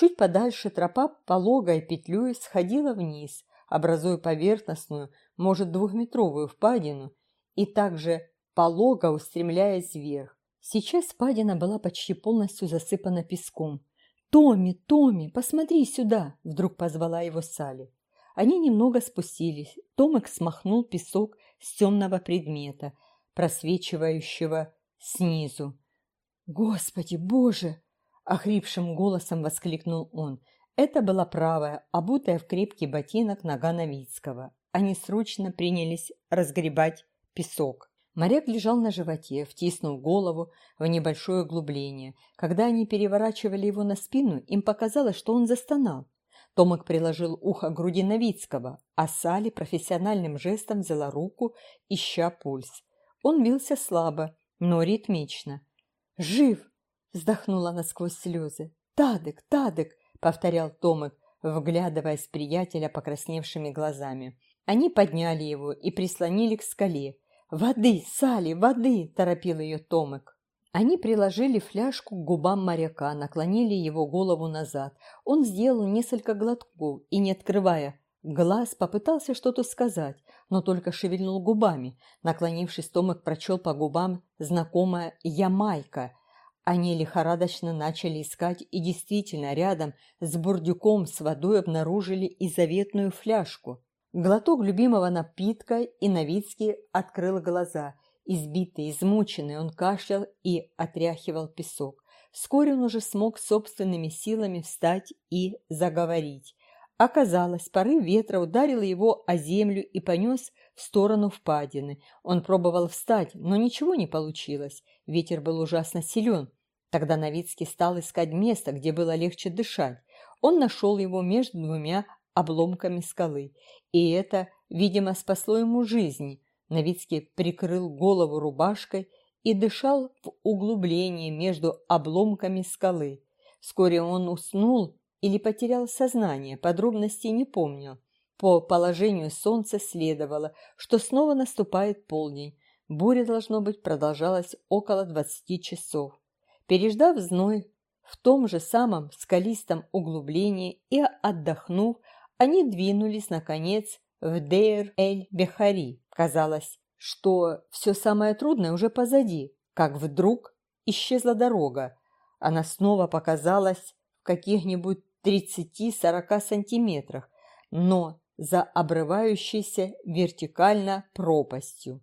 Чуть подальше тропа пологой петлей сходила вниз, образуя поверхностную, может, двухметровую впадину, и также полого устремляясь вверх. Сейчас впадина была почти полностью засыпана песком. «Томми, Томми, посмотри сюда!» – вдруг позвала его Салли. Они немного спустились. Томик смахнул песок с темного предмета, просвечивающего снизу. «Господи, Боже!» – охрипшим голосом воскликнул он. Это была правая, обутая в крепкий ботинок нога Новицкого. Они срочно принялись разгребать песок. Моряк лежал на животе, втиснув голову в небольшое углубление. Когда они переворачивали его на спину, им показалось, что он застонал. Томик приложил ухо к груди Новицкого, а Салли профессиональным жестом взяла руку, ища пульс. Он бился слабо, но ритмично. «Жив!» – вздохнула она сквозь слезы. «Тадык, Тадык!» – повторял Томик, вглядываясь в приятеля покрасневшими глазами. Они подняли его и прислонили к скале. «Воды, Салли, воды!» – торопил ее Томик. Они приложили фляжку к губам моряка, наклонили его голову назад. Он сделал несколько глотков и, не открывая глаз, попытался что-то сказать, но только шевельнул губами. Наклонившись, Томик прочел по губам знакомое «Ямайка». Они лихорадочно начали искать и действительно рядом с бурдюком с водой обнаружили и заветную фляжку. Глоток любимого напитка, и Новицкий открыл глаза – Избитый, измученный, он кашлял и отряхивал песок. Вскоре он уже смог собственными силами встать и заговорить. Оказалось, порыв ветра ударил его о землю и понес в сторону впадины. Он пробовал встать, но ничего не получилось. Ветер был ужасно силен. Тогда Новицкий стал искать место, где было легче дышать. Он нашел его между двумя обломками скалы. И это, видимо, спасло ему жизнь. Новицкий прикрыл голову рубашкой и дышал в углублении между обломками скалы. Вскоре он уснул или потерял сознание, подробностей не помнил. По положению солнца следовало, что снова наступает полдень. Буря, должно быть, продолжалась около двадцати часов. Переждав зной в том же самом скалистом углублении и отдохнув, они двинулись, наконец, в Дейр-эль-Бехари. Казалось, что все самое трудное уже позади, как вдруг исчезла дорога. Она снова показалась в каких-нибудь 30-40 сантиметрах, но за обрывающейся вертикально пропастью.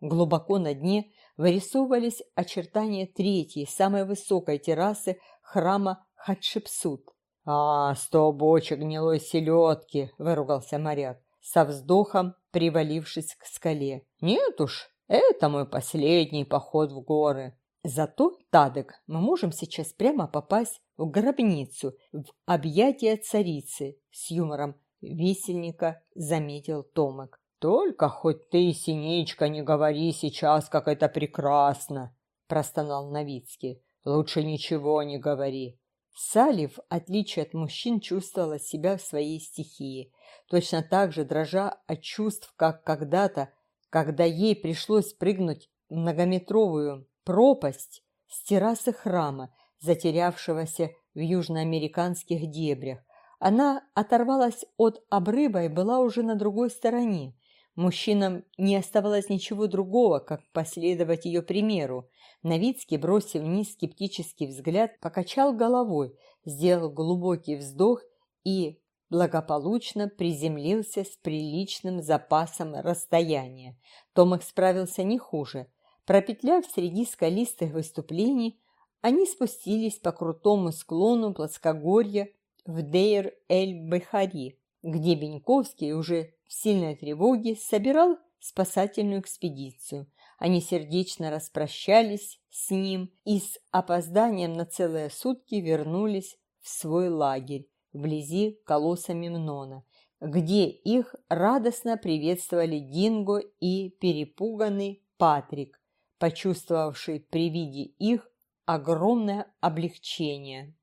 Глубоко на дне вырисовывались очертания третьей, самой высокой террасы храма Хатшепсут. «А, сто бочек гнилой селедки!» – выругался моряк, со вздохом привалившись к скале. «Нет уж, это мой последний поход в горы!» Зато, Тадек, мы можем сейчас прямо попасть в гробницу, в объятия царицы, с юмором висельника заметил Томик. «Только хоть ты, синичка, не говори сейчас, как это прекрасно!» простонал Новицкий. «Лучше ничего не говори. Салли, в отличие от мужчин, чувствовала себя в своей стихии, точно так же дрожа от чувств, как когда-то, когда ей пришлось прыгнуть многометровую пропасть с террасы храма, затерявшегося в южноамериканских дебрях. Она оторвалась от обрыва и была уже на другой стороне. Мужчинам не оставалось ничего другого, как последовать ее примеру. Новицкий, бросив вниз скептический взгляд, покачал головой, сделал глубокий вздох и благополучно приземлился с приличным запасом расстояния. Томах справился не хуже. Пропетляв среди скалистых выступлений, они спустились по крутому склону плоскогорья в Дейр-эль-Бехари, где Беньковский уже в сильной тревоге собирал спасательную экспедицию. Они сердечно распрощались с ним и с опозданием на целые сутки вернулись в свой лагерь вблизи колосса Мемнона, где их радостно приветствовали Динго и перепуганный Патрик, почувствовавший при виде их огромное облегчение.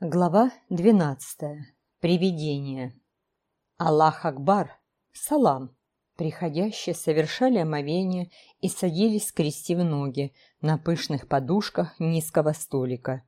Глава двенадцатая. Привидение. Аллах Акбар! Салам! Приходящие совершали омовение и садились, скрестив ноги, на пышных подушках низкого столика.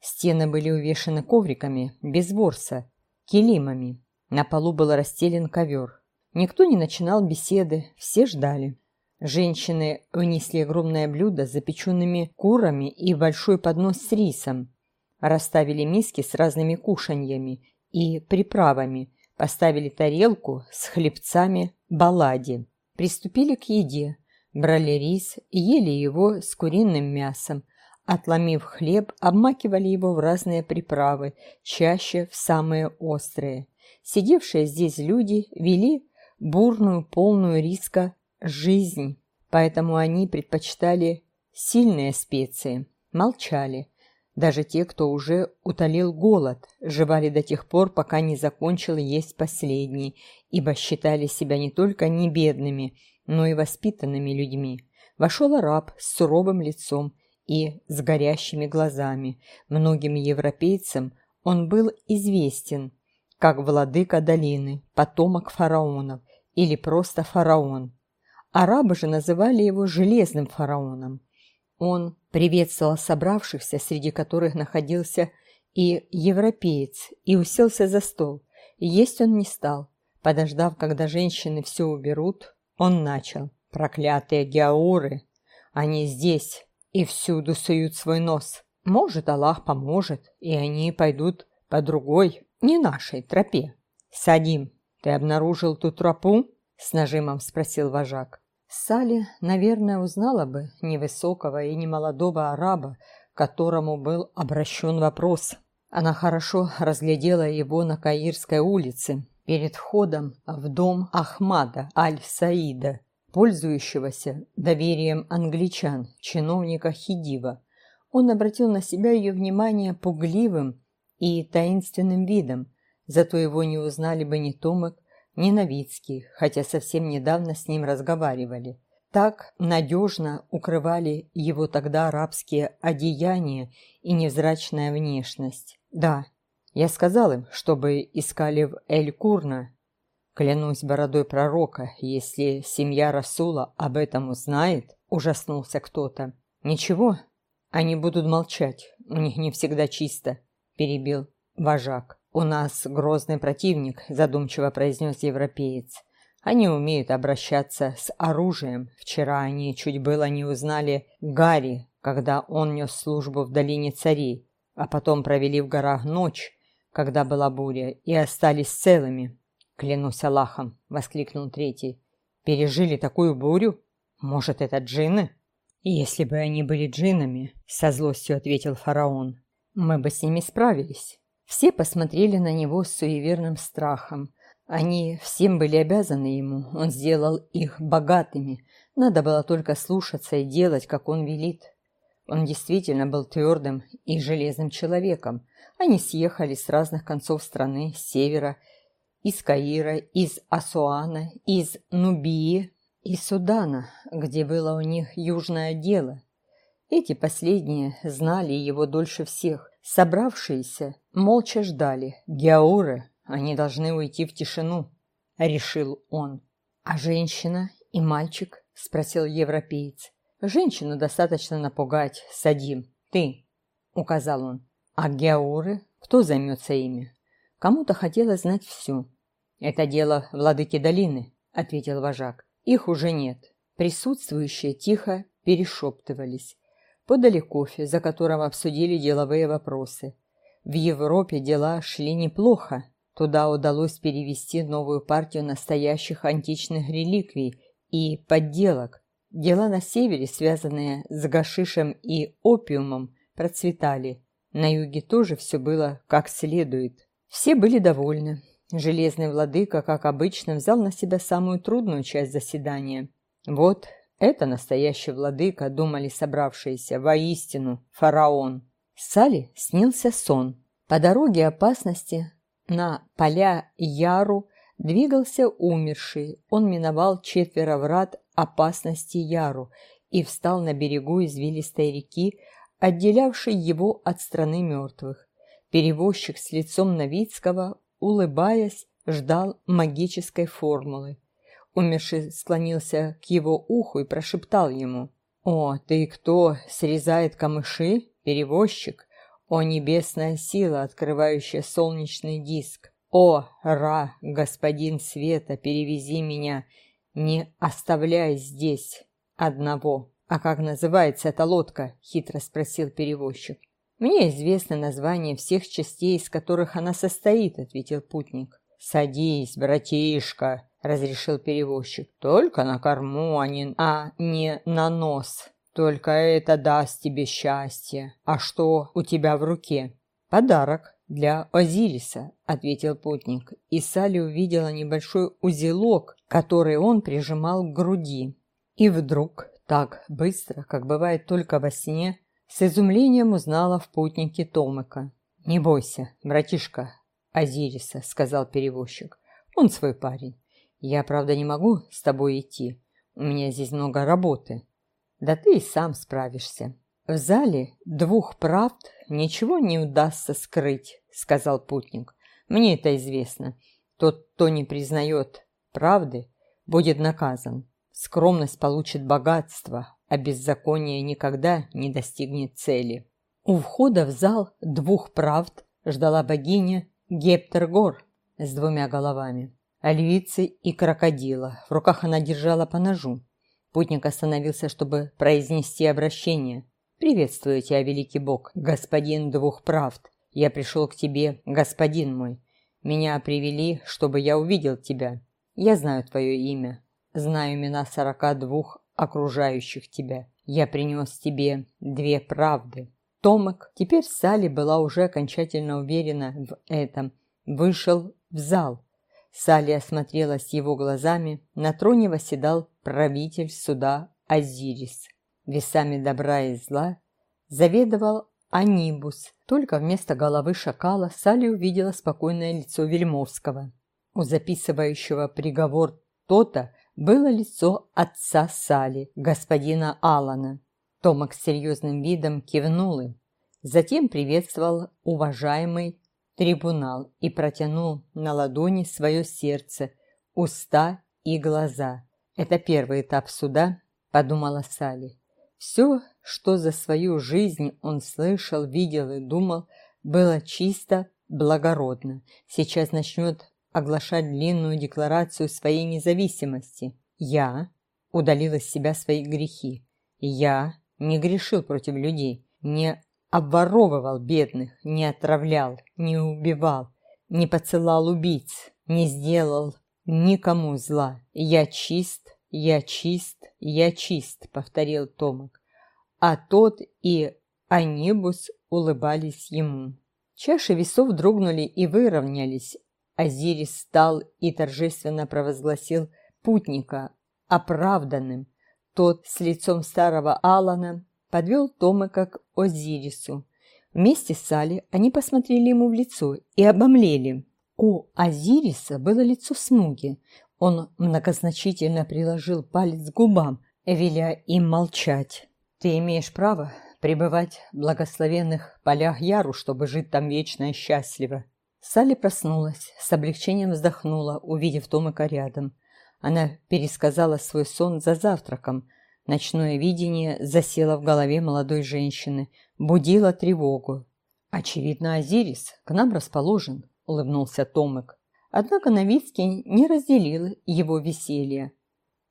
Стены были увешаны ковриками, без ворса, килимами. На полу был расстелен ковер. Никто не начинал беседы, все ждали. Женщины внесли огромное блюдо с запеченными курами и большой поднос с рисом. Расставили миски с разными кушаньями и приправами, поставили тарелку с хлебцами балади. Приступили к еде, брали рис ели его с куриным мясом. Отломив хлеб, обмакивали его в разные приправы, чаще в самые острые. Сидевшие здесь люди вели бурную, полную риска жизнь, поэтому они предпочитали сильные специи, молчали. Даже те, кто уже утолил голод, жевали до тех пор, пока не закончил есть последний, ибо считали себя не только не бедными, но и воспитанными людьми. Вошел араб с суровым лицом и с горящими глазами. Многим европейцам он был известен как владыка долины, потомок фараонов или просто фараон. Арабы же называли его Железным фараоном. Он приветствовал собравшихся, среди которых находился и европеец, и уселся за стол. Есть он не стал. Подождав, когда женщины все уберут, он начал. «Проклятые геауры! Они здесь и всюду суют свой нос. Может, Аллах поможет, и они пойдут по другой, не нашей тропе. Садим, ты обнаружил ту тропу?» С нажимом спросил вожак. Сали, наверное, узнала бы невысокого и немолодого араба, которому был обращен вопрос. Она хорошо разглядела его на Каирской улице, перед входом в дом Ахмада Аль-Саида, пользующегося доверием англичан, чиновника Хидива. Он обратил на себя ее внимание пугливым и таинственным видом, зато его не узнали бы ни Томек, ни Новицкий, хотя совсем недавно с ним разговаривали. Так надежно укрывали его тогда арабские одеяния и невзрачная внешность. Да, я сказал им, чтобы искали в Эль-Курна. Клянусь бородой пророка, если семья Расула об этом узнает, ужаснулся кто-то. Ничего, они будут молчать, у них не всегда чисто, перебил вожак. У нас грозный противник, задумчиво произнес европеец. Они умеют обращаться с оружием. Вчера они чуть было не узнали Гарри, когда он нес службу в долине царей, а потом провели в горах ночь, когда была буря, и остались целыми. Клянусь Аллахом, воскликнул третий. Пережили такую бурю? Может, это джинны? Если бы они были джиннами, со злостью ответил фараон, мы бы с ними справились. Все посмотрели на него с суеверным страхом. Они всем были обязаны ему, он сделал их богатыми. Надо было только слушаться и делать, как он велит. Он действительно был твердым и железным человеком. Они съехали с разных концов страны, с севера, из Каира, из Асуана, из Нубии и Судана, где было у них южное дело. Эти последние знали его дольше всех. Собравшиеся молча ждали. Геауры, они должны уйти в тишину, решил он. А женщина и мальчик? Спросил европеец. Женщину достаточно напугать, садим. Ты, указал он. А геауры? Кто займется ими? Кому-то хотелось знать все. Это дело владыки долины, ответил вожак. Их уже нет. Присутствующие тихо перешептывались. Подали кофе, за которым обсудили деловые вопросы. В Европе дела шли неплохо. Туда удалось перевести новую партию настоящих античных реликвий и подделок. Дела на севере, связанные с гашишем и опиумом, процветали. На юге тоже все было как следует. Все были довольны. Железный владыка, как обычно, взял на себя самую трудную часть заседания. Вот это настоящий владыка, думали собравшиеся, воистину, фараон. Сали снился сон. По дороге опасности на поля Яру двигался умерший. Он миновал четверо врат опасности Яру и встал на берегу извилистой реки, отделявшей его от страны мертвых. Перевозчик с лицом Новицкого, улыбаясь, ждал магической формулы. Умерший склонился к его уху и прошептал ему. «О, ты кто, срезает камыши? Перевозчик? О небесная сила, открывающая солнечный диск! О, Ра, господин света, перевези меня, не оставляй здесь одного. А как называется эта лодка? Хитро спросил перевозчик. Мне известно название всех частей, из которых она состоит, ответил путник. Садись, братишка, разрешил перевозчик. Только на корму, а не, а не на нос. Только это даст тебе счастье. А что у тебя в руке? Подарок для Озириса, ответил путник. И Салли увидела небольшой узелок, который он прижимал к груди. И вдруг, так быстро, как бывает только во сне, с изумлением узнала в путнике Томыка. «Не бойся, братишка Азириса», — сказал перевозчик. «Он свой парень. Я, правда, не могу с тобой идти. У меня здесь много работы. Да ты и сам справишься. В зале двух правд ничего не удастся скрыть, сказал путник. Мне это известно. Тот, кто не признает правды, будет наказан. Скромность получит богатство, а беззаконие никогда не достигнет цели. У входа в зал двух правд ждала богиня Гептергор с двумя головами, львицы и крокодила. В руках она держала по ножу. Путник остановился, чтобы произнести обращение. «Приветствую тебя, великий бог, господин двух правд. Я пришел к тебе, господин мой. Меня привели, чтобы я увидел тебя. Я знаю твое имя, знаю имена сорока двух окружающих тебя. Я принес тебе две правды». Томок, теперь Салли была уже окончательно уверена в этом, вышел в зал. Салли осмотрелась его глазами, на троне восседал правитель суда Азирис. Весами добра и зла заведовал Анибус. Только вместо головы шакала Салли увидела спокойное лицо Вельмовского. У записывающего приговор Тота было лицо отца Сали, господина Алана. Томак с серьезным видом кивнул им. Затем приветствовал уважаемый трибунал и протянул на ладони свое сердце, уста и глаза. Это первый этап суда, подумала Салли. Все, что за свою жизнь он слышал, видел и думал, было чисто, благородно. Сейчас начнет оглашать длинную декларацию своей независимости. Я удалил из себя свои грехи. Я не грешил против людей, не обворовывал бедных, не отравлял, не убивал, не поцелал убийц, не сделал никому зла. Я чист, я чист, я чист, повторил Томок. А тот и Анибус улыбались ему. Чаши весов дрогнули и выровнялись. Азирис встал и торжественно провозгласил путника оправданным. Тот с лицом старого Алана подвел Томыка к Озирису. Вместе с Сали они посмотрели ему в лицо и обомлели. У Азириса было лицо смуги. Он многозначительно приложил палец к губам, веля им молчать. «Ты имеешь право пребывать в благословенных полях Яру, чтобы жить там вечно и счастливо». Салли проснулась, с облегчением вздохнула, увидев Томыка рядом. Она пересказала свой сон за завтраком – Ночное видение засело в голове молодой женщины, будило тревогу. «Очевидно, Азирис к нам расположен», — улыбнулся Томик. Однако Новицкий не разделил его веселье.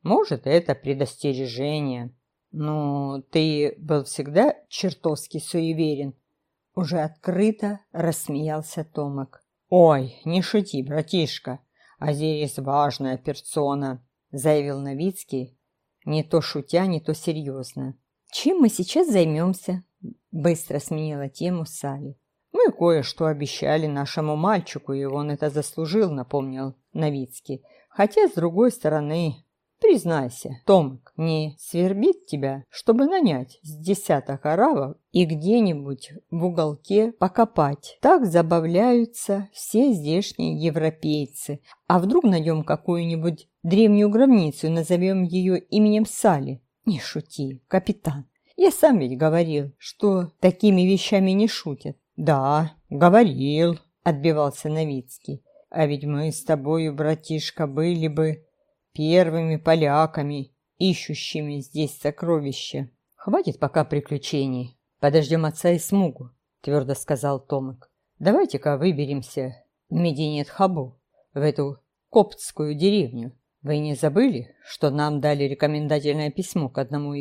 «Может, это предостережение. Но ты был всегда чертовски суеверен». Уже открыто рассмеялся Томик. «Ой, не шути, братишка. Азирис важная персона», — заявил Новицкий, не то шутя, не то серьезно. «Чем мы сейчас займемся?» Быстро сменила тему Салли. «Мы кое-что обещали нашему мальчику, и он это заслужил», напомнил Новицкий. «Хотя, с другой стороны, Признайся, Томик, не свербит тебя, чтобы нанять с десяток арабов и где-нибудь в уголке покопать. Так забавляются все здешние европейцы. А вдруг найдем какую-нибудь древнюю гробницу и назовем ее именем Сали? Не шути, капитан. Я сам ведь говорил, что такими вещами не шутят. Да, говорил, отбивался Новицкий. А ведь мы с тобою, братишка, были бы первыми поляками, ищущими здесь сокровища. Хватит пока приключений. Подождем отца и смугу. твердо сказал Томик. Давайте-ка выберемся в Мединет-Хабу, в эту коптскую деревню. Вы не забыли, что нам дали рекомендательное письмо к одному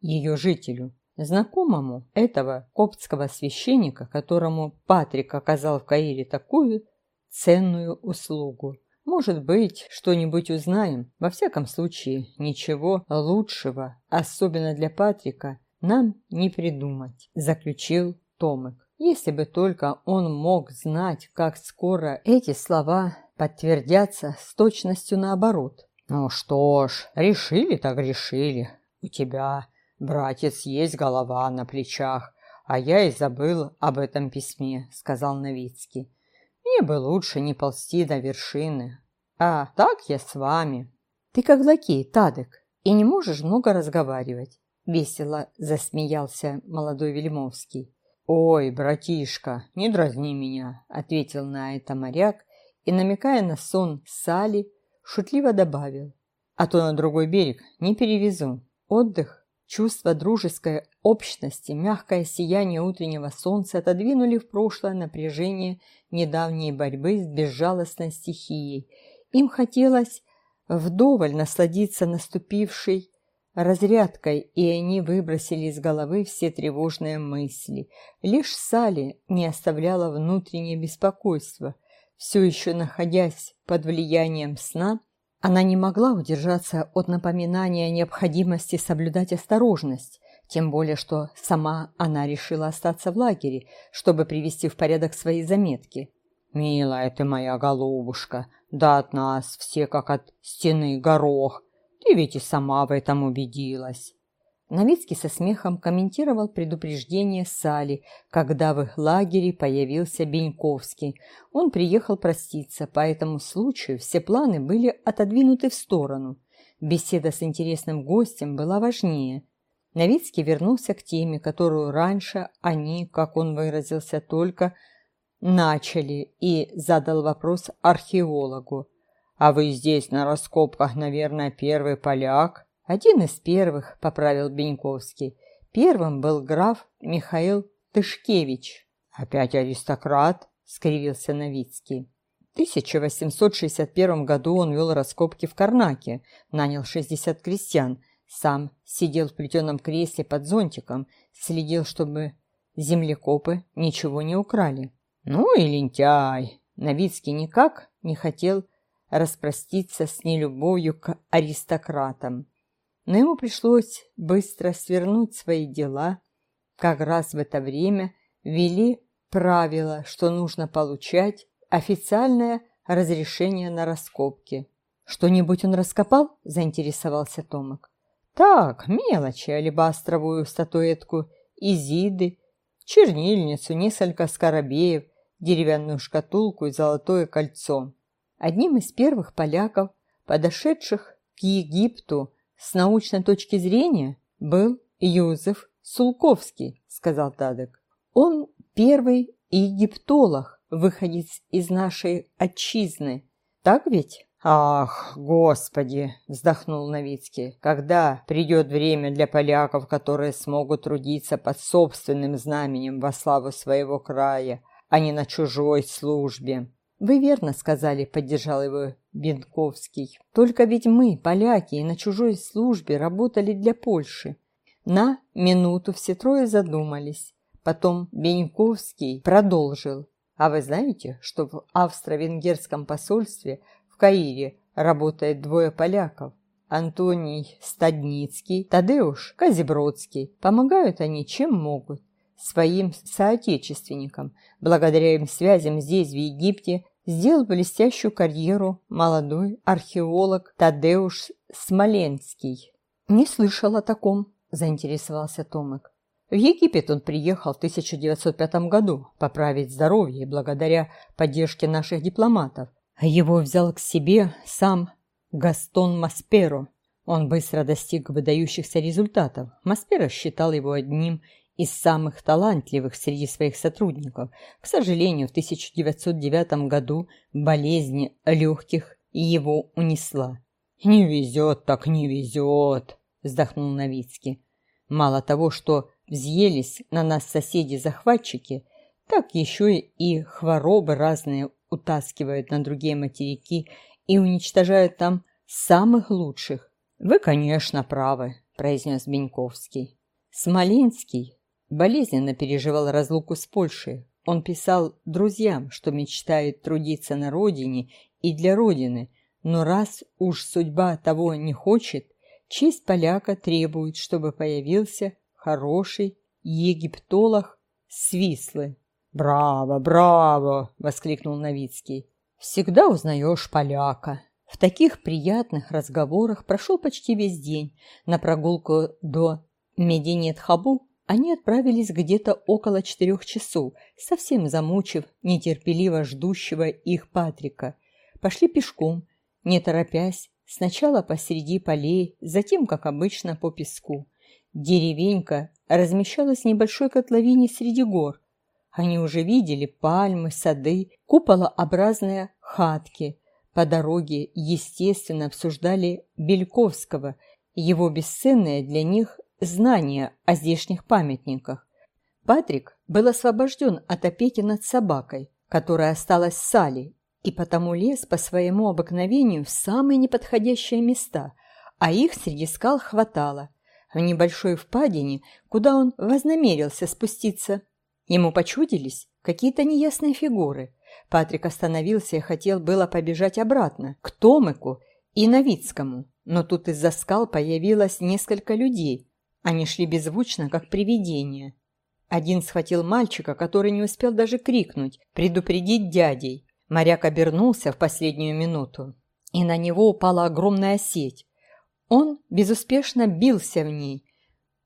ее жителю, знакомому этого коптского священника, которому Патрик оказал в Каире такую ценную услугу. Может быть, что-нибудь узнаем. Во всяком случае, ничего лучшего, особенно для Патрика, нам не придумать, заключил Томик. Если бы только он мог знать, как скоро эти слова подтвердятся с точностью наоборот. Ну что ж, решили так решили. У тебя, братец, есть голова на плечах, а я и забыл об этом письме, сказал Новицкий. Мне бы лучше не ползти до вершины. А так я с вами. Ты как лакей, Тадек, и не можешь много разговаривать. Весело засмеялся молодой Вельмовский. «Ой, братишка, не дразни меня», — ответил на это моряк и, намекая на сон Сали, шутливо добавил. «А то на другой берег не перевезу. Отдых Чувство дружеской общности, мягкое сияние утреннего солнца отодвинули в прошлое напряжение недавней борьбы с безжалостной стихией. Им хотелось вдоволь насладиться наступившей разрядкой, и они выбросили из головы все тревожные мысли. Лишь Сали не оставляла внутреннее беспокойство. Все еще находясь под влиянием сна, она не могла удержаться от напоминания о необходимости соблюдать осторожность, тем более что сама она решила остаться в лагере, чтобы привести в порядок свои заметки. «Милая ты моя голубушка, да от нас все как от стены горох, ты ведь и сама в этом убедилась». Новицкий со смехом комментировал предупреждение Сали, когда в их лагере появился Беньковский. Он приехал проститься, по этому случаю все планы были отодвинуты в сторону. Беседа с интересным гостем была важнее. Новицкий вернулся к теме, которую раньше они, как он выразился, только начали, и задал вопрос археологу. «А вы здесь на раскопках, наверное, первый поляк?» Один из первых, поправил Беньковский. Первым был граф Михаил Тышкевич. Опять аристократ, скривился Новицкий. В 1861 году он вел раскопки в Карнаке, нанял 60 крестьян, сам сидел в плетеном кресле под зонтиком, следил, чтобы землекопы ничего не украли. Ну и лентяй! Новицкий никак не хотел распроститься с нелюбовью к аристократам но ему пришлось быстро свернуть свои дела. Как раз в это время ввели правило, что нужно получать официальное разрешение на раскопки. «Что-нибудь он раскопал?» – заинтересовался Томок. «Так, мелочи, алебастровую статуэтку, изиды, чернильницу, несколько скоробеев, деревянную шкатулку и золотое кольцо». Одним из первых поляков, подошедших к Египту с научной точки зрения был Юзеф Сулковский, сказал Тадек. Он первый египтолог, выходец из нашей отчизны. Так ведь? Ах, господи, вздохнул Новицкий. Когда придет время для поляков, которые смогут трудиться под собственным знаменем во славу своего края, а не на чужой службе? «Вы верно сказали», — поддержал его Бенковский. «Только ведь мы, поляки, и на чужой службе работали для Польши». На минуту все трое задумались. Потом Беньковский продолжил. «А вы знаете, что в австро-венгерском посольстве в Каире работает двое поляков? Антоний Стадницкий, Тадеуш Казибродский. Помогают они чем могут своим соотечественникам. Благодаря им связям здесь, в Египте, сделал блестящую карьеру молодой археолог Тадеуш Смоленский. «Не слышал о таком», – заинтересовался Томик. В Египет он приехал в 1905 году поправить здоровье благодаря поддержке наших дипломатов. Его взял к себе сам Гастон Масперо. Он быстро достиг выдающихся результатов. Масперо считал его одним из самых талантливых среди своих сотрудников. К сожалению, в 1909 году болезнь легких его унесла. «Не везет, так не везет», – вздохнул Новицкий. «Мало того, что взъелись на нас соседи-захватчики, Так еще и хворобы разные утаскивают на другие материки и уничтожают там самых лучших. Вы, конечно, правы, произнес Беньковский. Смоленский болезненно переживал разлуку с Польшей. Он писал друзьям, что мечтает трудиться на родине и для родины, но раз уж судьба того не хочет, честь поляка требует, чтобы появился хороший египтолог Свислы. «Браво, браво!» — воскликнул Новицкий. «Всегда узнаешь поляка». В таких приятных разговорах прошел почти весь день. На прогулку до Мединет-Хабу они отправились где-то около четырех часов, совсем замучив нетерпеливо ждущего их Патрика. Пошли пешком, не торопясь, сначала посреди полей, затем, как обычно, по песку. Деревенька размещалась в небольшой котловине среди гор. Они уже видели пальмы, сады, куполообразные хатки. По дороге, естественно, обсуждали Бельковского, его бесценное для них знание о здешних памятниках. Патрик был освобожден от опеки над собакой, которая осталась в сале, и потому лез по своему обыкновению в самые неподходящие места, а их среди скал хватало. В небольшой впадине, куда он вознамерился спуститься, Ему почудились какие-то неясные фигуры. Патрик остановился и хотел было побежать обратно, к Томыку и Новицкому, но тут из-за скал появилось несколько людей. Они шли беззвучно, как привидения. Один схватил мальчика, который не успел даже крикнуть, предупредить дядей. Моряк обернулся в последнюю минуту, и на него упала огромная сеть. Он безуспешно бился в ней,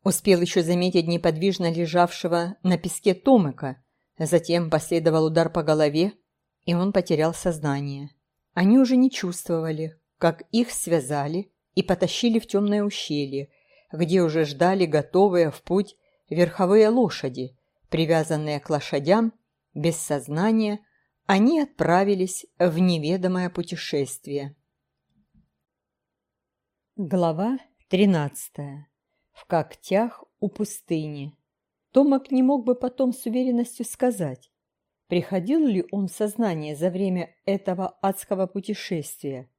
Успел еще заметить неподвижно лежавшего на песке Томыка. Затем последовал удар по голове, и он потерял сознание. Они уже не чувствовали, как их связали и потащили в темное ущелье, где уже ждали готовые в путь верховые лошади, привязанные к лошадям, без сознания, они отправились в неведомое путешествие. Глава тринадцатая в когтях у пустыни. Томак не мог бы потом с уверенностью сказать, приходил ли он в сознание за время этого адского путешествия.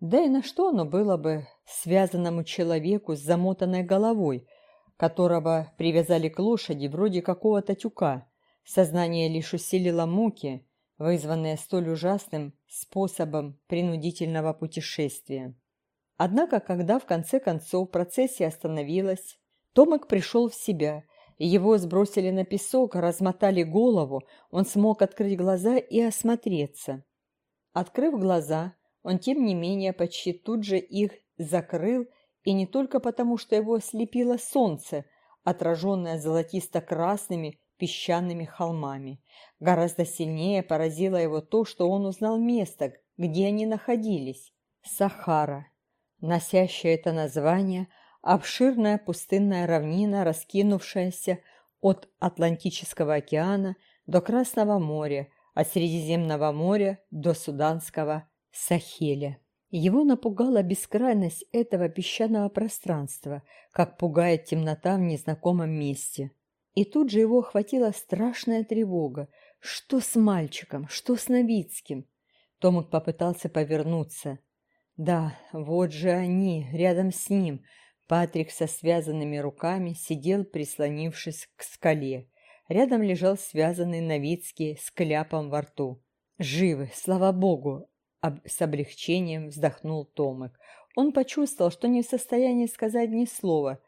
Да и на что оно было бы связанному человеку с замотанной головой, которого привязали к лошади вроде какого-то тюка. Сознание лишь усилило муки, вызванные столь ужасным способом принудительного путешествия. Однако, когда в конце концов процессия остановилась, Томик пришел в себя. Его сбросили на песок, размотали голову, он смог открыть глаза и осмотреться. Открыв глаза, он, тем не менее, почти тут же их закрыл, и не только потому, что его ослепило солнце, отраженное золотисто-красными песчаными холмами. Гораздо сильнее поразило его то, что он узнал место, где они находились – Сахара носящая это название, обширная пустынная равнина, раскинувшаяся от Атлантического океана до Красного моря, от Средиземного моря до Суданского Сахеля. Его напугала бескрайность этого песчаного пространства, как пугает темнота в незнакомом месте. И тут же его охватила страшная тревога. Что с мальчиком? Что с Новицким? Томик попытался повернуться. Да, вот же они, рядом с ним. Патрик со связанными руками сидел, прислонившись к скале. Рядом лежал связанный Новицкий с кляпом во рту. «Живы, слава богу!» С облегчением вздохнул Томик. Он почувствовал, что не в состоянии сказать ни слова.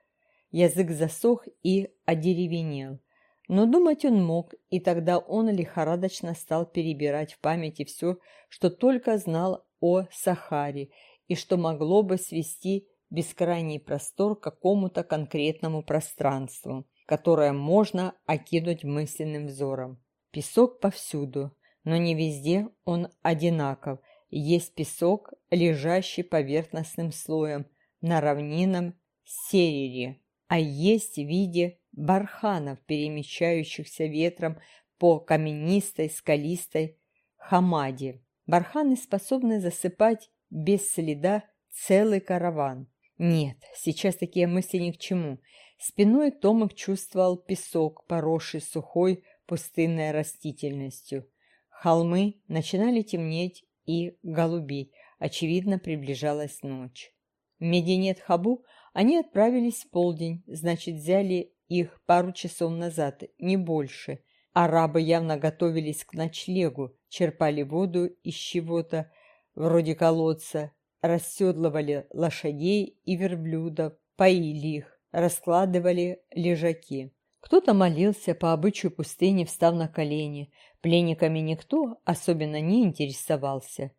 Язык засох и одеревенел. Но думать он мог, и тогда он лихорадочно стал перебирать в памяти все, что только знал о Сахаре и что могло бы свести бескрайний простор к какому-то конкретному пространству, которое можно окинуть мысленным взором. Песок повсюду, но не везде он одинаков. Есть песок, лежащий поверхностным слоем на равнинном серере, а есть в виде барханов, перемещающихся ветром по каменистой скалистой хамаде. Барханы способны засыпать без следа целый караван. Нет, сейчас такие мысли ни к чему. Спиной Томик чувствовал песок, поросший сухой пустынной растительностью. Холмы начинали темнеть и голубеть, очевидно, приближалась ночь. В Мединет-Хабу они отправились в полдень, значит, взяли их пару часов назад, не больше. Арабы явно готовились к ночлегу, черпали воду из чего-то, вроде колодца, расседлывали лошадей и верблюдов, поили их, раскладывали лежаки. Кто-то молился по обычаю пустыни, встав на колени. Пленниками никто особенно не интересовался.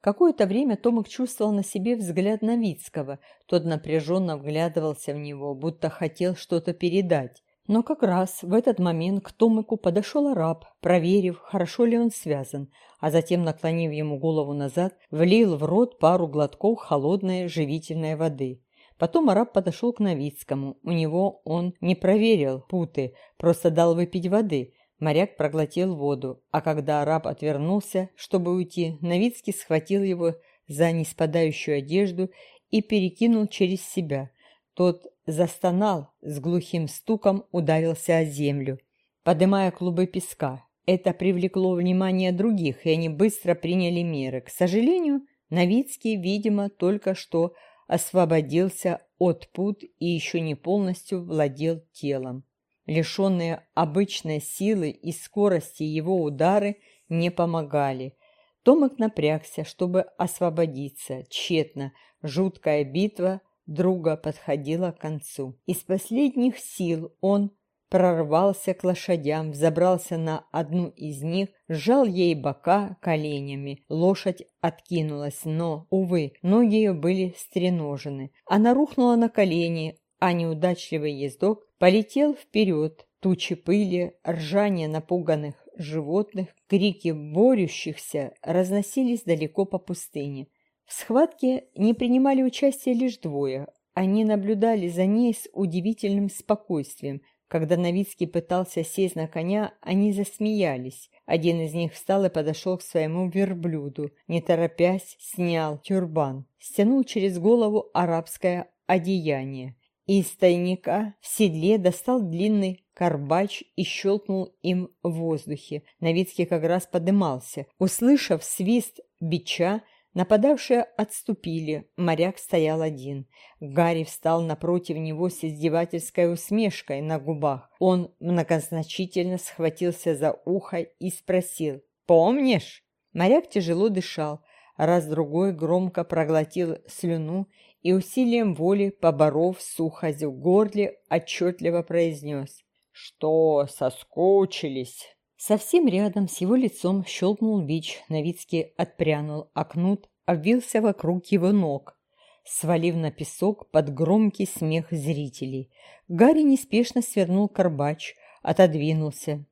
Какое-то время Томик чувствовал на себе взгляд Новицкого. Тот напряженно вглядывался в него, будто хотел что-то передать. Но как раз в этот момент к Томику подошел араб, проверив, хорошо ли он связан, а затем, наклонив ему голову назад, влил в рот пару глотков холодной живительной воды. Потом араб подошел к Новицкому. У него он не проверил путы, просто дал выпить воды – Моряк проглотил воду, а когда араб отвернулся, чтобы уйти, Новицкий схватил его за неспадающую одежду и перекинул через себя. Тот застонал, с глухим стуком ударился о землю, подымая клубы песка. Это привлекло внимание других, и они быстро приняли меры. К сожалению, Новицкий, видимо, только что освободился от пут и еще не полностью владел телом. Лишенные обычной силы и скорости его удары не помогали. Томик напрягся, чтобы освободиться. Тщетно. Жуткая битва друга подходила к концу. Из последних сил он прорвался к лошадям, взобрался на одну из них, сжал ей бока коленями. Лошадь откинулась, но, увы, ноги ее были стреножены. Она рухнула на колени, а неудачливый ездок полетел вперед. Тучи пыли, ржание напуганных животных, крики борющихся разносились далеко по пустыне. В схватке не принимали участия лишь двое. Они наблюдали за ней с удивительным спокойствием. Когда Новицкий пытался сесть на коня, они засмеялись. Один из них встал и подошел к своему верблюду. Не торопясь, снял тюрбан. Стянул через голову арабское одеяние. Из тайника в седле достал длинный карбач и щелкнул им в воздухе. Новицкий как раз подымался. Услышав свист бича, нападавшие отступили. Моряк стоял один. Гарри встал напротив него с издевательской усмешкой на губах. Он многозначительно схватился за ухо и спросил «Помнишь?» Моряк тяжело дышал, раз-другой громко проглотил слюну и усилием воли, поборов сухость в горле, отчетливо произнес «Что, соскучились?» Совсем рядом с его лицом щелкнул бич, Новицкий отпрянул, а кнут обвился вокруг его ног, свалив на песок под громкий смех зрителей. Гарри неспешно свернул карбач, отодвинулся.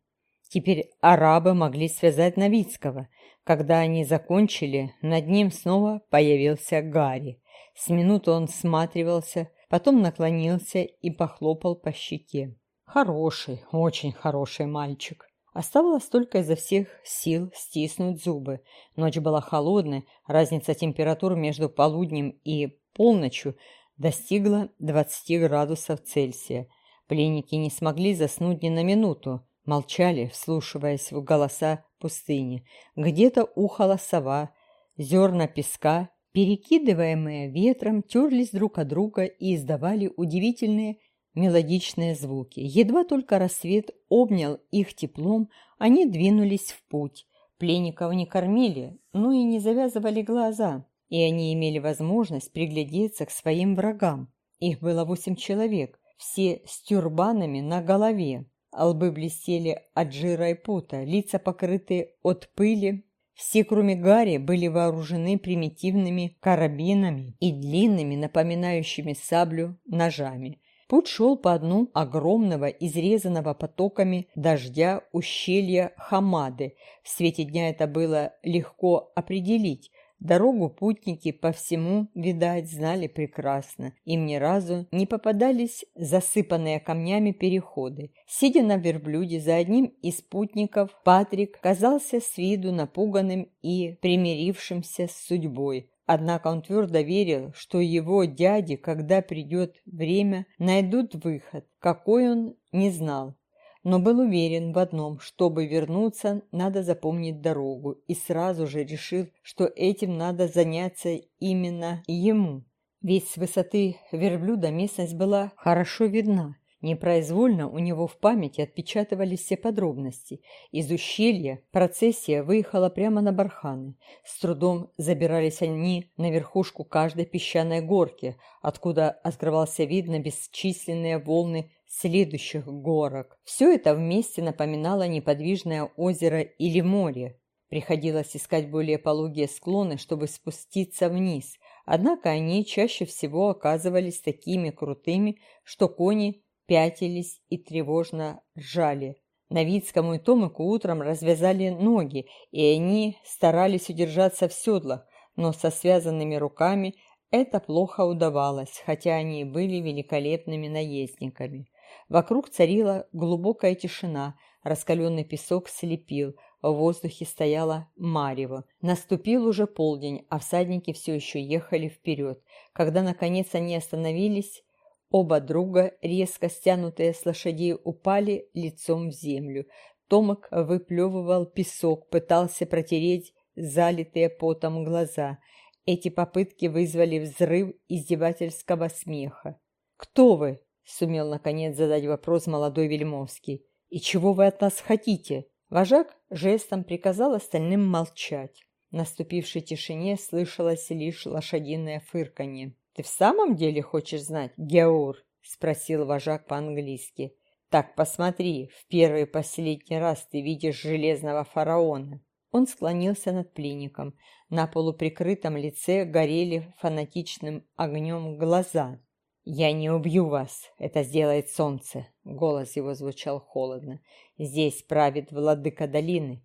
Теперь арабы могли связать Новицкого. Когда они закончили, над ним снова появился Гарри. С минуту он всматривался, потом наклонился и похлопал по щеке. Хороший, очень хороший мальчик. Оставалось только изо всех сил стиснуть зубы. Ночь была холодной, разница температур между полуднем и полночью достигла 20 градусов Цельсия. Пленники не смогли заснуть ни на минуту, молчали, вслушиваясь в голоса пустыни. Где-то ухала сова, зерна песка перекидываемые ветром, терлись друг от друга и издавали удивительные мелодичные звуки. Едва только рассвет обнял их теплом, они двинулись в путь. Пленников не кормили, но и не завязывали глаза, и они имели возможность приглядеться к своим врагам. Их было восемь человек, все с тюрбанами на голове. Лбы блестели от жира и пота, лица покрыты от пыли все, кроме Гарри, были вооружены примитивными карабинами и длинными, напоминающими саблю, ножами. Путь шел по дну огромного, изрезанного потоками дождя ущелья Хамады. В свете дня это было легко определить, Дорогу путники по всему, видать, знали прекрасно. Им ни разу не попадались засыпанные камнями переходы. Сидя на верблюде за одним из путников, Патрик казался с виду напуганным и примирившимся с судьбой. Однако он твердо верил, что его дяди, когда придет время, найдут выход. Какой он не знал. но был уверен в одном, чтобы вернуться, надо запомнить дорогу, и сразу же решил, что этим надо заняться именно ему. Ведь с высоты верблюда местность была хорошо видна, Непроизвольно у него в памяти отпечатывались все подробности. Из ущелья процессия выехала прямо на барханы. С трудом забирались они на верхушку каждой песчаной горки, откуда открывался вид на бесчисленные волны следующих горок. Все это вместе напоминало неподвижное озеро или море. Приходилось искать более пологие склоны, чтобы спуститься вниз. Однако они чаще всего оказывались такими крутыми, что кони пятились и тревожно ржали. Новицкому и Томику утром развязали ноги, и они старались удержаться в седлах, но со связанными руками это плохо удавалось, хотя они были великолепными наездниками. Вокруг царила глубокая тишина, раскаленный песок слепил, в воздухе стояла марево. Наступил уже полдень, а всадники все еще ехали вперед. Когда, наконец, они остановились, Оба друга, резко стянутые с лошадей, упали лицом в землю. Томок выплевывал песок, пытался протереть залитые потом глаза. Эти попытки вызвали взрыв издевательского смеха. «Кто вы?» — сумел наконец задать вопрос молодой Вельмовский. «И чего вы от нас хотите?» Вожак жестом приказал остальным молчать. В наступившей тишине слышалось лишь лошадиное фырканье. «Ты в самом деле хочешь знать, Геур?» — спросил вожак по-английски. «Так посмотри, в первый и последний раз ты видишь железного фараона». Он склонился над пленником. На полуприкрытом лице горели фанатичным огнем глаза. «Я не убью вас, это сделает солнце», — голос его звучал холодно. «Здесь правит владыка долины,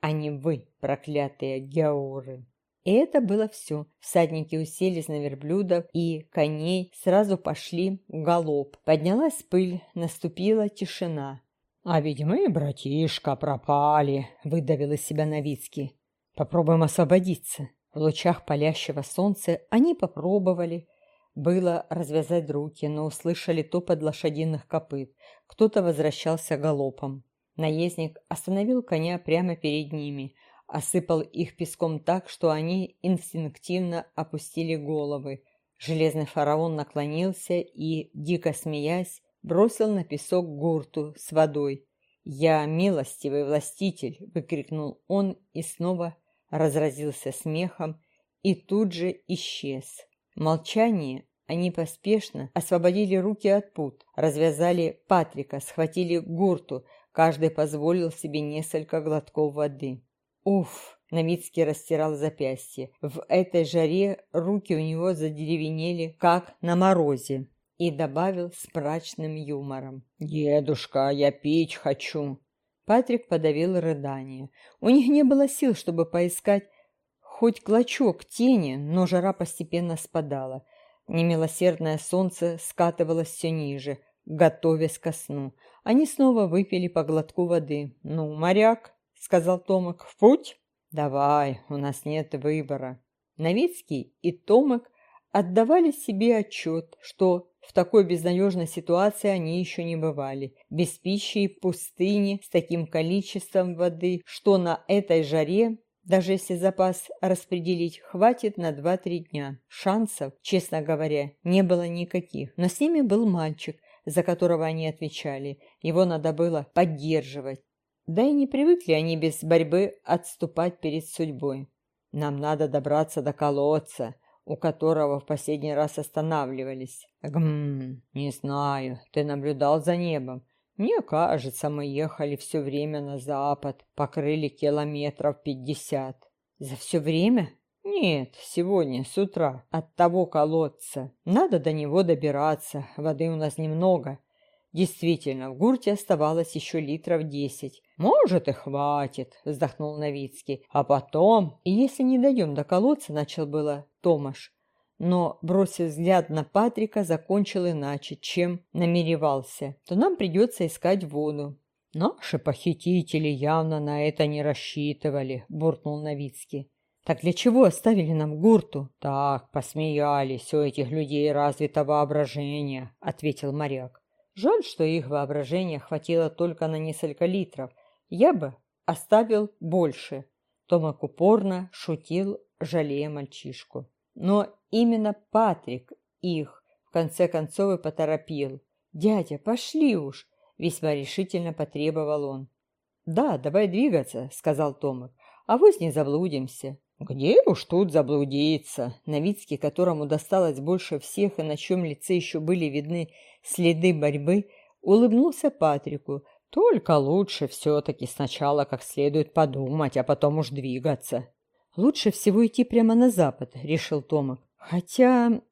а не вы, проклятые геуры». И это было все. Всадники уселись на верблюдов и коней, сразу пошли в галоп. Поднялась пыль, наступила тишина. «А ведь мы, братишка, пропали», — выдавил из себя Новицкий. «Попробуем освободиться». В лучах палящего солнца они попробовали. Было развязать руки, но услышали топот лошадиных копыт. Кто-то возвращался галопом. Наездник остановил коня прямо перед ними — осыпал их песком так, что они инстинктивно опустили головы. Железный фараон наклонился и, дико смеясь, бросил на песок гурту с водой. «Я милостивый властитель!» — выкрикнул он и снова разразился смехом и тут же исчез. Молчание они поспешно освободили руки от пут, развязали Патрика, схватили гурту, каждый позволил себе несколько глотков воды. Уф! Новицкий растирал запястье. В этой жаре руки у него задеревенели, как на морозе. И добавил с мрачным юмором. «Дедушка, я пить хочу!» Патрик подавил рыдание. У них не было сил, чтобы поискать хоть клочок тени, но жара постепенно спадала. Немилосердное солнце скатывалось все ниже, готовясь ко сну. Они снова выпили по глотку воды. «Ну, моряк!» — сказал Томик. «В путь?» «Давай, у нас нет выбора». Новицкий и Томик отдавали себе отчет, что в такой безнадежной ситуации они еще не бывали. Без пищи и пустыни, с таким количеством воды, что на этой жаре, даже если запас распределить, хватит на 2-3 дня. Шансов, честно говоря, не было никаких. Но с ними был мальчик, за которого они отвечали. Его надо было поддерживать. Да и не привыкли они без борьбы отступать перед судьбой. Нам надо добраться до колодца, у которого в последний раз останавливались. Гм, не знаю, ты наблюдал за небом. Мне кажется, мы ехали все время на запад, покрыли километров пятьдесят. За все время? Нет, сегодня, с утра, от того колодца. Надо до него добираться, воды у нас немного. Действительно, в гурте оставалось еще литров десять. «Может, и хватит», — вздохнул Новицкий. «А потом, и если не дойдем до колодца, начал было Томаш. Но, бросив взгляд на Патрика, закончил иначе, чем намеревался. То нам придется искать воду. «Наши похитители явно на это не рассчитывали», — буркнул Новицкий. «Так для чего оставили нам гурту?» «Так, посмеялись, у этих людей развито воображение», — ответил моряк. Жаль, что их воображение хватило только на несколько литров. Я бы оставил больше. Томак упорно шутил, жалея мальчишку. Но именно Патрик их в конце концов и поторопил. «Дядя, пошли уж!» — весьма решительно потребовал он. «Да, давай двигаться», — сказал Томак. «А вось не заблудимся». «Где уж тут заблудиться?» Новицкий, которому досталось больше всех и на чем лице еще были видны следы борьбы, улыбнулся Патрику. «Только лучше все-таки сначала как следует подумать, а потом уж двигаться». «Лучше всего идти прямо на запад», — решил Томак. «Хотя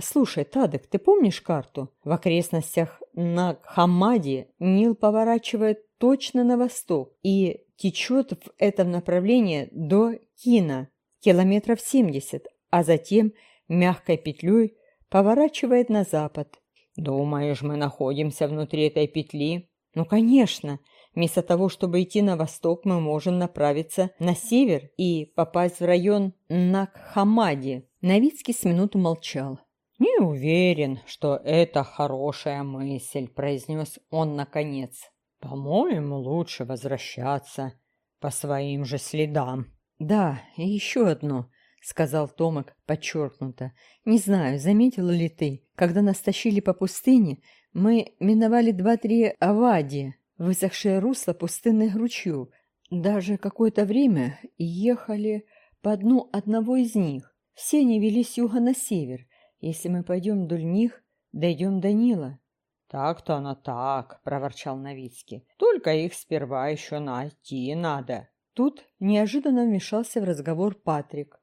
«Слушай, Тадек, ты помнишь карту? В окрестностях на Хамаде Нил поворачивает точно на восток и течет в этом направлении до Кина, километров 70, а затем мягкой петлей поворачивает на запад. Думаешь, мы находимся внутри этой петли? Ну, конечно. Вместо того, чтобы идти на восток, мы можем направиться на север и попасть в район Накхамади. Новицкий с минуту молчал. «Не уверен, что это хорошая мысль», — произнес он наконец. «По-моему, лучше возвращаться по своим же следам». «Да, и еще одно», — сказал Томик подчеркнуто. «Не знаю, заметила ли ты, когда нас тащили по пустыне, мы миновали два-три авади, высохшее русло пустынных ручьев. Даже какое-то время ехали по дну одного из них. Все они вели с юга на север, если мы пойдем вдоль них, дойдем до Нила. Так-то оно так, проворчал Новицкий. Только их сперва еще найти надо. Тут неожиданно вмешался в разговор Патрик.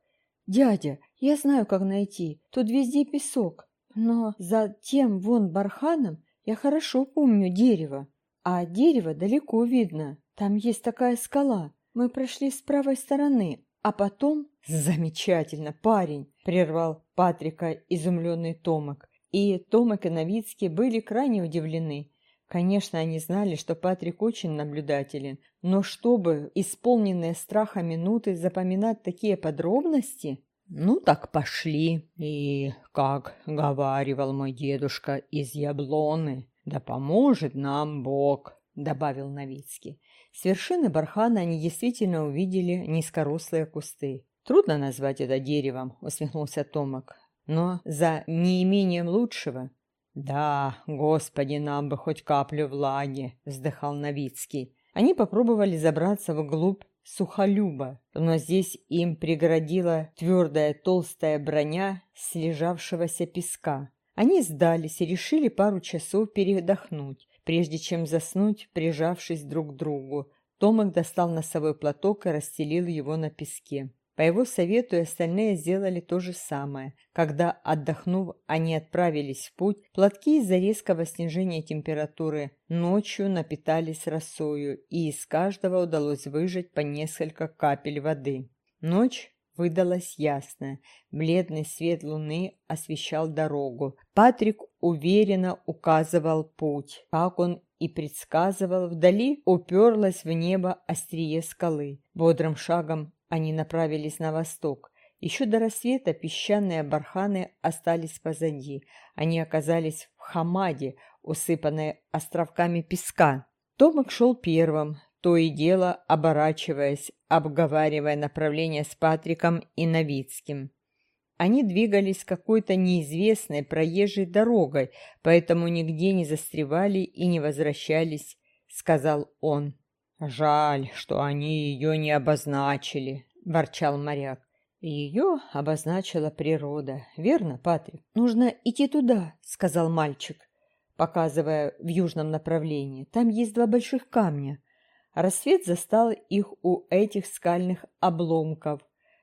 «Дядя, я знаю, как найти. Тут везде песок. Но за тем вон барханом я хорошо помню дерево. А дерево далеко видно. Там есть такая скала. Мы прошли с правой стороны, а потом... Замечательно, парень! Прервал Патрика изумленный Томок. И Томок и Новицкий были крайне удивлены. Конечно, они знали, что Патрик очень наблюдателен, но чтобы, исполненные страха минуты, запоминать такие подробности... Ну так пошли. И, как говаривал мой дедушка из Яблоны, да поможет нам Бог, добавил Новицкий. С вершины бархана они действительно увидели низкорослые кусты. «Трудно назвать это деревом», — усмехнулся Томак. «Но за неимением лучшего...» «Да, господи, нам бы хоть каплю влаги», — вздыхал Новицкий. Они попробовали забраться вглубь сухолюба, но здесь им преградила твердая толстая броня слежавшегося песка. Они сдались и решили пару часов передохнуть прежде чем заснуть, прижавшись друг к другу. Томик достал носовой платок и расстелил его на песке. По его совету и остальные сделали то же самое. Когда, отдохнув, они отправились в путь, платки из-за резкого снижения температуры ночью напитались росою, и из каждого удалось выжать по несколько капель воды. Ночь выдалась ясная. Бледный свет луны освещал дорогу. Патрик уверенно указывал путь. Как он и предсказывал, вдали уперлась в небо острие скалы. Бодрым шагом они направились на восток. Еще до рассвета песчаные барханы остались позади. Они оказались в Хамаде, усыпанной островками песка. Томик шел первым, то и дело оборачиваясь, обговаривая направление с Патриком и Новицким. Они двигались какой-то неизвестной проезжей дорогой, поэтому нигде не застревали и не возвращались, сказал он. «Жаль, что они ее не обозначили», — ворчал моряк. «Ее обозначила природа, верно, Патрик?» «Нужно идти туда», — сказал мальчик, показывая в южном направлении. «Там есть два больших камня. Рассвет застал их у этих скальных обломков,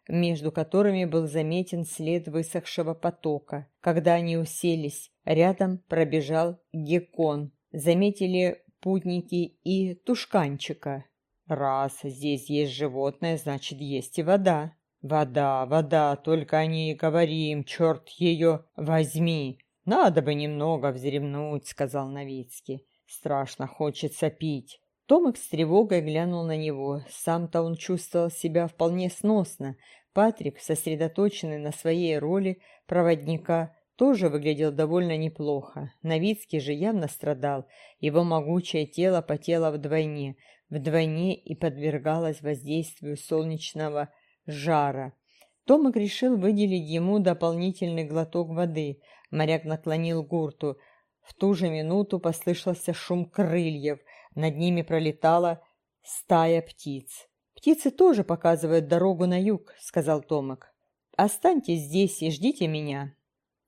между которыми был заметен след высохшего потока. Когда они уселись, рядом пробежал геккон. Заметили путники и тушканчика. Раз здесь есть животное, значит, есть и вода. Вода, вода, только о ней говорим, черт ее возьми. Надо бы немного вздремнуть, сказал Новицкий. Страшно хочется пить. Томик с тревогой глянул на него. Сам-то он чувствовал себя вполне сносно. Патрик, сосредоточенный на своей роли проводника, тоже выглядел довольно неплохо. Новицкий же явно страдал. Его могучее тело потело вдвойне, вдвойне и подвергалось воздействию солнечного жара. Томик решил выделить ему дополнительный глоток воды. Моряк наклонил гурту. В ту же минуту послышался шум крыльев. Над ними пролетала стая птиц. «Птицы тоже показывают дорогу на юг», — сказал Томик. «Останьтесь здесь и ждите меня».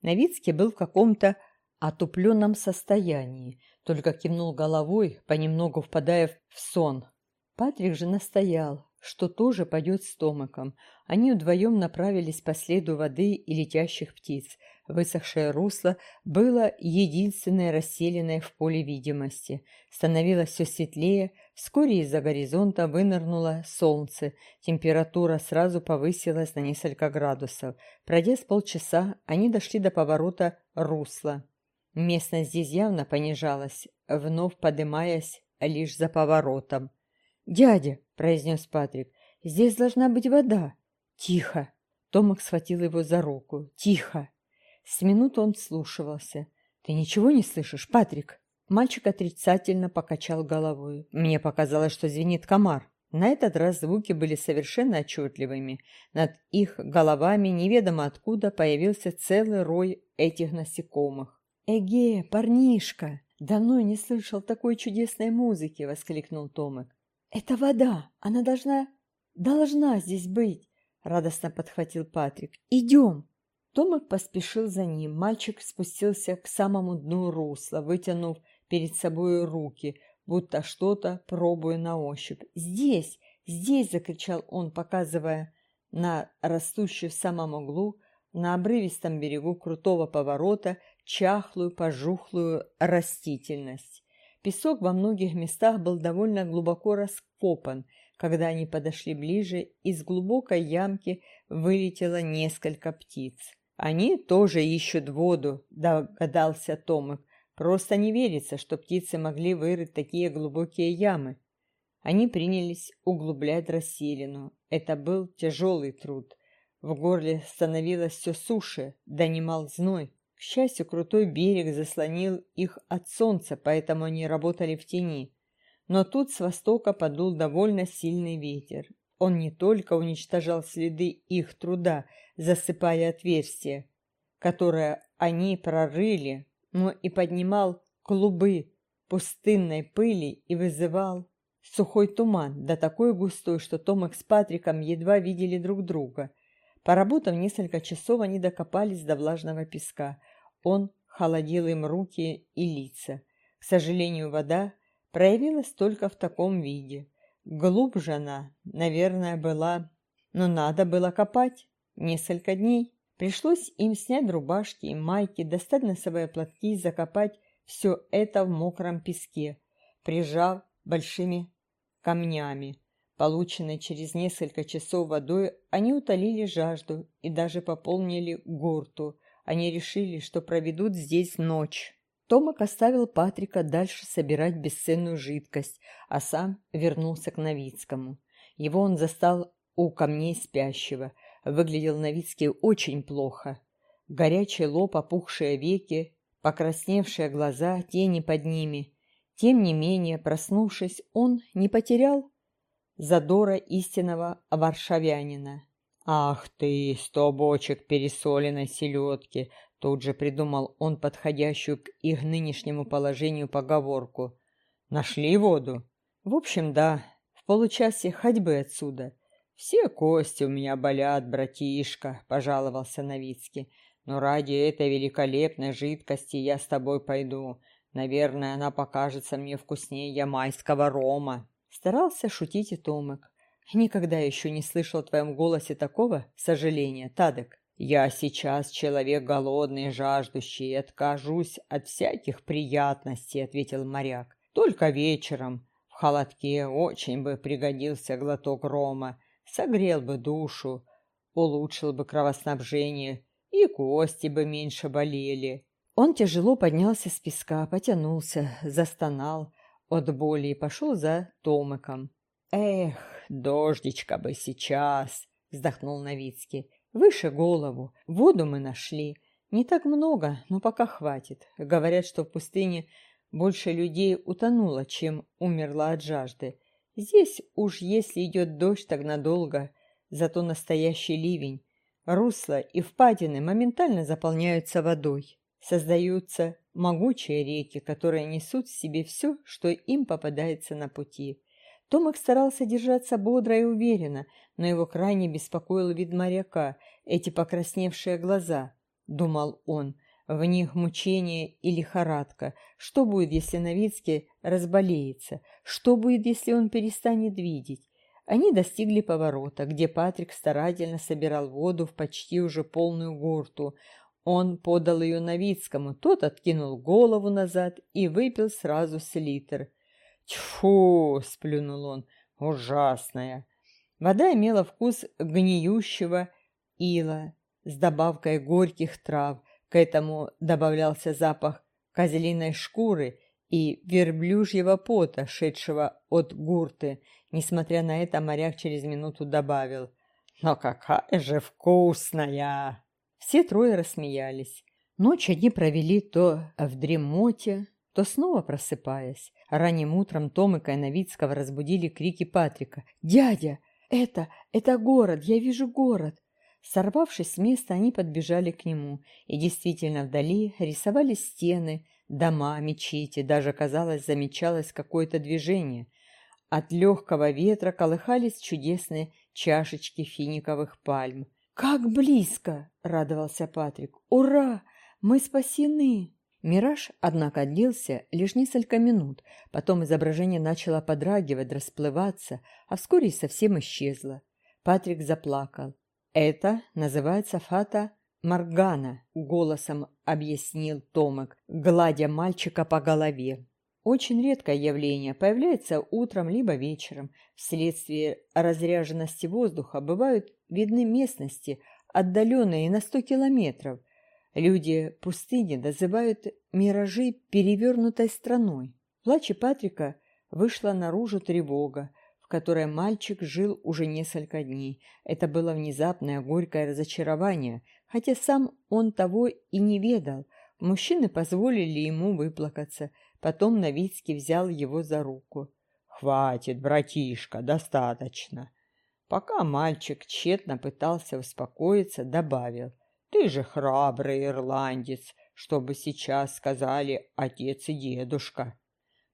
Новицкий был в каком-то отупленном состоянии, только кивнул головой, понемногу впадая в сон. Патрик же настоял, что тоже пойдет с Томиком. Они вдвоем направились по следу воды и летящих птиц. Высохшее русло было единственное расселенное в поле видимости. Становилось все светлее, вскоре из-за горизонта вынырнуло солнце. Температура сразу повысилась на несколько градусов. Пройдя с полчаса, они дошли до поворота русла. Местность здесь явно понижалась, вновь подымаясь лишь за поворотом. «Дядя!» – произнес Патрик. «Здесь должна быть вода!» «Тихо!» Томак схватил его за руку. «Тихо!» С минуту он слушался. «Ты ничего не слышишь, Патрик?» Мальчик отрицательно покачал головой. Мне показалось, что звенит комар. На этот раз звуки были совершенно отчетливыми. Над их головами неведомо откуда появился целый рой этих насекомых. «Эге, парнишка! Давно не слышал такой чудесной музыки!» — воскликнул Томик. «Это вода! Она должна... должна здесь быть!» — радостно подхватил Патрик. «Идем!» Томик поспешил за ним. Мальчик спустился к самому дну русла, вытянув перед собой руки, будто что-то пробуя на ощупь. «Здесь! Здесь!» — закричал он, показывая на растущую в самом углу, на обрывистом берегу крутого поворота, чахлую, пожухлую растительность. Песок во многих местах был довольно глубоко раскопан. Когда они подошли ближе, из глубокой ямки вылетело несколько птиц. Они тоже ищут воду, догадался Томик. Просто не верится, что птицы могли вырыть такие глубокие ямы. Они принялись углублять расселину. Это был тяжелый труд. В горле становилось все суше, донимал зной. К счастью, крутой берег заслонил их от солнца, поэтому они работали в тени. Но тут с востока подул довольно сильный ветер. Он не только уничтожал следы их труда, засыпая отверстие, которое они прорыли, но и поднимал клубы пустынной пыли и вызывал сухой туман, да такой густой, что Томик с Патриком едва видели друг друга. Поработав несколько часов, они докопались до влажного песка. Он холодил им руки и лица. К сожалению, вода проявилась только в таком виде. Глубже она, наверное, была, но надо было копать. Несколько дней. Пришлось им снять рубашки и майки, достать носовые платки и закопать все это в мокром песке, прижав большими камнями. Полученной через несколько часов водой, они утолили жажду и даже пополнили гурту. Они решили, что проведут здесь ночь. Томак оставил Патрика дальше собирать бесценную жидкость, а сам вернулся к Новицкому. Его он застал у камней спящего. Выглядел Новицкий очень плохо. Горячий лоб, опухшие веки, покрасневшие глаза, тени под ними. Тем не менее, проснувшись, он не потерял задора истинного варшавянина. «Ах ты, сто бочек пересоленной селедки!» Тут же придумал он подходящую к их нынешнему положению поговорку. «Нашли воду?» «В общем, да, в получасе ходьбы отсюда». «Все кости у меня болят, братишка», — пожаловался Новицкий. «Но ради этой великолепной жидкости я с тобой пойду. Наверное, она покажется мне вкуснее ямайского рома». Старался шутить и Томик. Никогда еще не слышал в твоем голосе такого сожаления, Тадек. Я сейчас человек голодный и жаждущий, и откажусь от всяких приятностей, ответил моряк. Только вечером в холодке очень бы пригодился глоток рома, согрел бы душу, улучшил бы кровоснабжение, и кости бы меньше болели. Он тяжело поднялся с песка, потянулся, застонал от боли и пошел за Томиком. «Эх, дождичка бы сейчас!» — вздохнул Новицкий. «Выше голову. Воду мы нашли. Не так много, но пока хватит. Говорят, что в пустыне больше людей утонуло, чем умерло от жажды. Здесь уж если идет дождь, так надолго, зато настоящий ливень. Русла и впадины моментально заполняются водой. Создаются могучие реки, которые несут в себе все, что им попадается на пути. Томик старался держаться бодро и уверенно, но его крайне беспокоил вид моряка, эти покрасневшие глаза, думал он. В них мучение и лихорадка. Что будет, если Новицкий разболеется? Что будет, если он перестанет видеть? Они достигли поворота, где Патрик старательно собирал воду в почти уже полную гурту. Он подал ее Новицкому, тот откинул голову назад и выпил сразу с литр. «Тьфу!» — сплюнул он. «Ужасная!» Вода имела вкус гниющего ила с добавкой горьких трав. К этому добавлялся запах козлиной шкуры и верблюжьего пота, шедшего от гурты. Несмотря на это, моряк через минуту добавил. «Но какая же вкусная!» Все трое рассмеялись. Ночь они провели то в дремоте, то снова просыпаясь. Ранним утром Томыка и Новицкого разбудили крики Патрика. «Дядя! Это... это город! Я вижу город!» Сорвавшись с места, они подбежали к нему, и действительно вдали рисовались стены, дома, мечети, даже, казалось, замечалось какое-то движение. От легкого ветра колыхались чудесные чашечки финиковых пальм. «Как близко!» — радовался Патрик. «Ура! Мы спасены!» Мираж, однако, длился лишь несколько минут, потом изображение начало подрагивать, расплываться, а вскоре и совсем исчезло. Патрик заплакал. «Это называется фата Маргана», — голосом объяснил Томик, гладя мальчика по голове. Очень редкое явление, появляется утром либо вечером. Вследствие разряженности воздуха бывают видны местности, отдаленные на сто километров. Люди пустыни называют миражи перевернутой страной. В плаче Патрика вышла наружу тревога которой мальчик жил уже несколько дней. Это было внезапное горькое разочарование, хотя сам он того и не ведал. Мужчины позволили ему выплакаться. Потом Новицкий взял его за руку. «Хватит, братишка, достаточно». Пока мальчик тщетно пытался успокоиться, добавил. «Ты же храбрый ирландец, чтобы сейчас сказали отец и дедушка».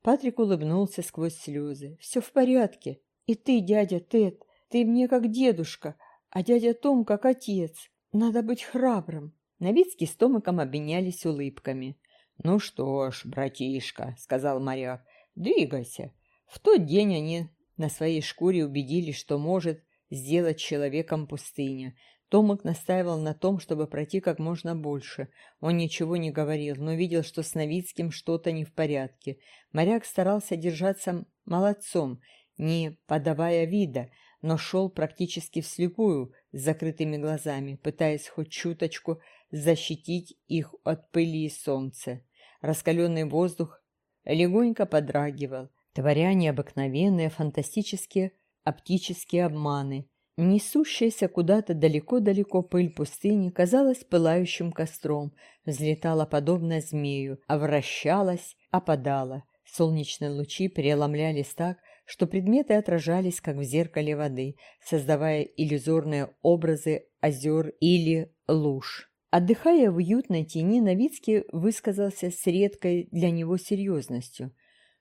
Патрик улыбнулся сквозь слезы. «Все в порядке. И ты, дядя Тед, ты мне как дедушка, а дядя Том как отец. Надо быть храбрым. Новицкий с Томиком обменялись улыбками. «Ну что ж, братишка», — сказал моряк, — «двигайся». В тот день они на своей шкуре убедились, что может сделать человеком пустыня. Томик настаивал на том, чтобы пройти как можно больше. Он ничего не говорил, но видел, что с Новицким что-то не в порядке. Моряк старался держаться молодцом не подавая вида, но шел практически вслепую с закрытыми глазами, пытаясь хоть чуточку защитить их от пыли и солнца. Раскаленный воздух легонько подрагивал, творя необыкновенные фантастические оптические обманы. Несущаяся куда-то далеко-далеко пыль пустыни казалась пылающим костром, взлетала подобно змею, а вращалась, опадала. Солнечные лучи преломлялись так, что предметы отражались, как в зеркале воды, создавая иллюзорные образы озер или луж. Отдыхая в уютной тени, Новицкий высказался с редкой для него серьезностью.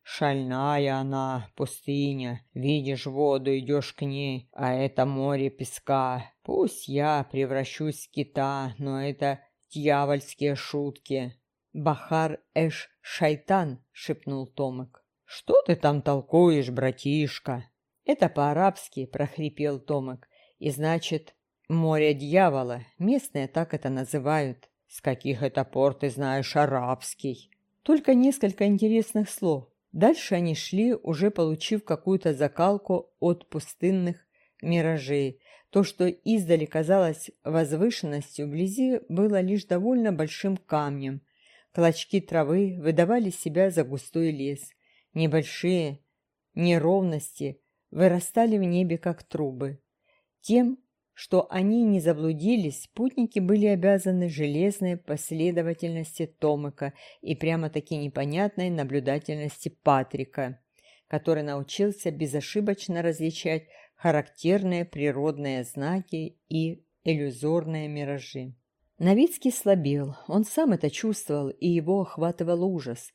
«Шальная она, пустыня. Видишь воду, идешь к ней, а это море песка. Пусть я превращусь в кита, но это дьявольские шутки». «Бахар Эш-Шайтан», — шепнул Томик. «Что ты там толкуешь, братишка?» «Это по-арабски», — прохрипел Томик. «И значит, море дьявола. Местные так это называют. С каких это пор ты знаешь арабский?» Только несколько интересных слов. Дальше они шли, уже получив какую-то закалку от пустынных миражей. То, что издали казалось возвышенностью, вблизи было лишь довольно большим камнем. Клочки травы выдавали себя за густой лес. Небольшие неровности вырастали в небе, как трубы. Тем, что они не заблудились, путники были обязаны железной последовательности Томыка и прямо-таки непонятной наблюдательности Патрика, который научился безошибочно различать характерные природные знаки и иллюзорные миражи. Новицкий слабел, он сам это чувствовал, и его охватывал ужас.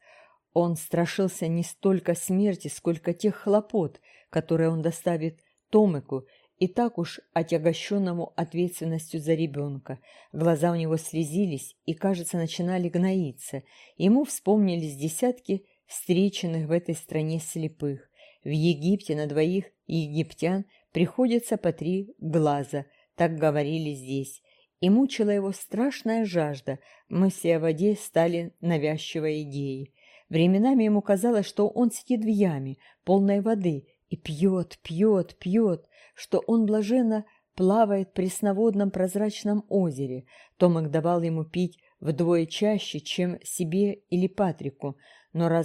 Он страшился не столько смерти, сколько тех хлопот, которые он доставит Томику, и так уж отягощенному ответственностью за ребенка. Глаза у него слезились и, кажется, начинали гноиться. Ему вспомнились десятки встреченных в этой стране слепых. В Египте на двоих египтян приходится по три глаза, так говорили здесь. И мучила его страшная жажда, мысли о воде стали навязчивой идеей. Временами ему казалось, что он сидит в яме, полной воды, и пьет, пьет, пьет, что он блаженно плавает в пресноводном прозрачном озере. Томик давал ему пить вдвое чаще, чем себе или Патрику, но раз